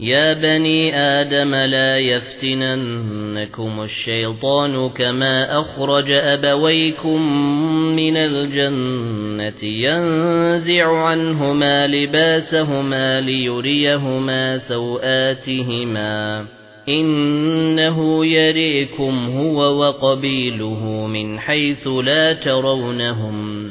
يا بني آدم لا يفتننكم الشيطان كما أخرج أبويكم من الجنة ينزع عنهما لباسهما ليريهما سوآتهما. إنه يريكم هو وقبيله من حيث لا ترونهم.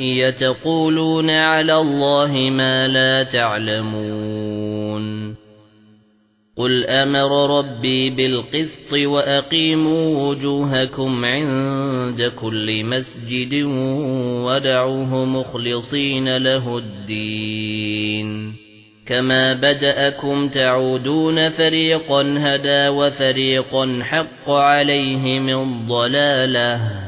يتقولون على الله ما لا تعلمون. قل أمر ربي بالقسط وأقيموا وجوهكم عند كل مسجد ودعوه مخلصين له الدين. كما بدأكم تعودون فريقا هدى وفريقا حق عليهم الضلالة.